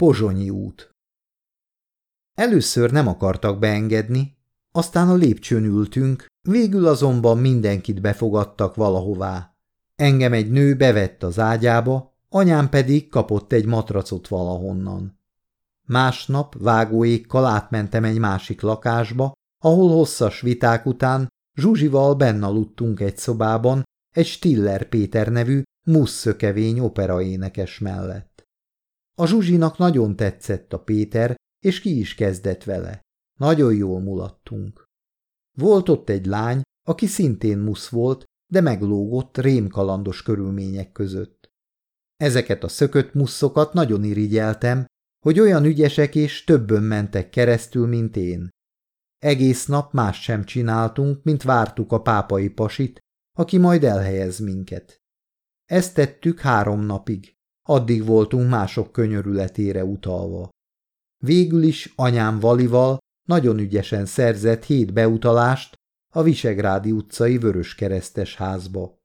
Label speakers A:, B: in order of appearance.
A: Pozsonyi út Először nem akartak beengedni, aztán a lépcsőn ültünk, végül azonban mindenkit befogadtak valahová. Engem egy nő bevett az ágyába, anyám pedig kapott egy matracot valahonnan. Másnap vágóékkal átmentem egy másik lakásba, ahol hosszas viták után Zsuzsival benn aludtunk egy szobában, egy Stiller Péter nevű musszökevény operaénekes mellett. A Zsuzsinak nagyon tetszett a Péter, és ki is kezdett vele. Nagyon jól mulattunk. Volt ott egy lány, aki szintén musz volt, de meglógott rémkalandos körülmények között. Ezeket a szökött muszokat nagyon irigyeltem, hogy olyan ügyesek és többen mentek keresztül, mint én. Egész nap más sem csináltunk, mint vártuk a pápai pasit, aki majd elhelyez minket. Ezt tettük három napig, addig voltunk mások könyörületére utalva. Végül is anyám Valival nagyon ügyesen szerzett hét beutalást a Visegrádi utcai Vöröskeresztes házba.